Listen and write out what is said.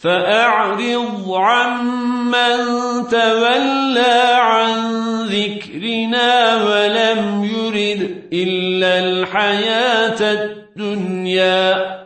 فأعرض عمن تولى عن ذكرنا ولم يرد إلا الحياة الدنيا.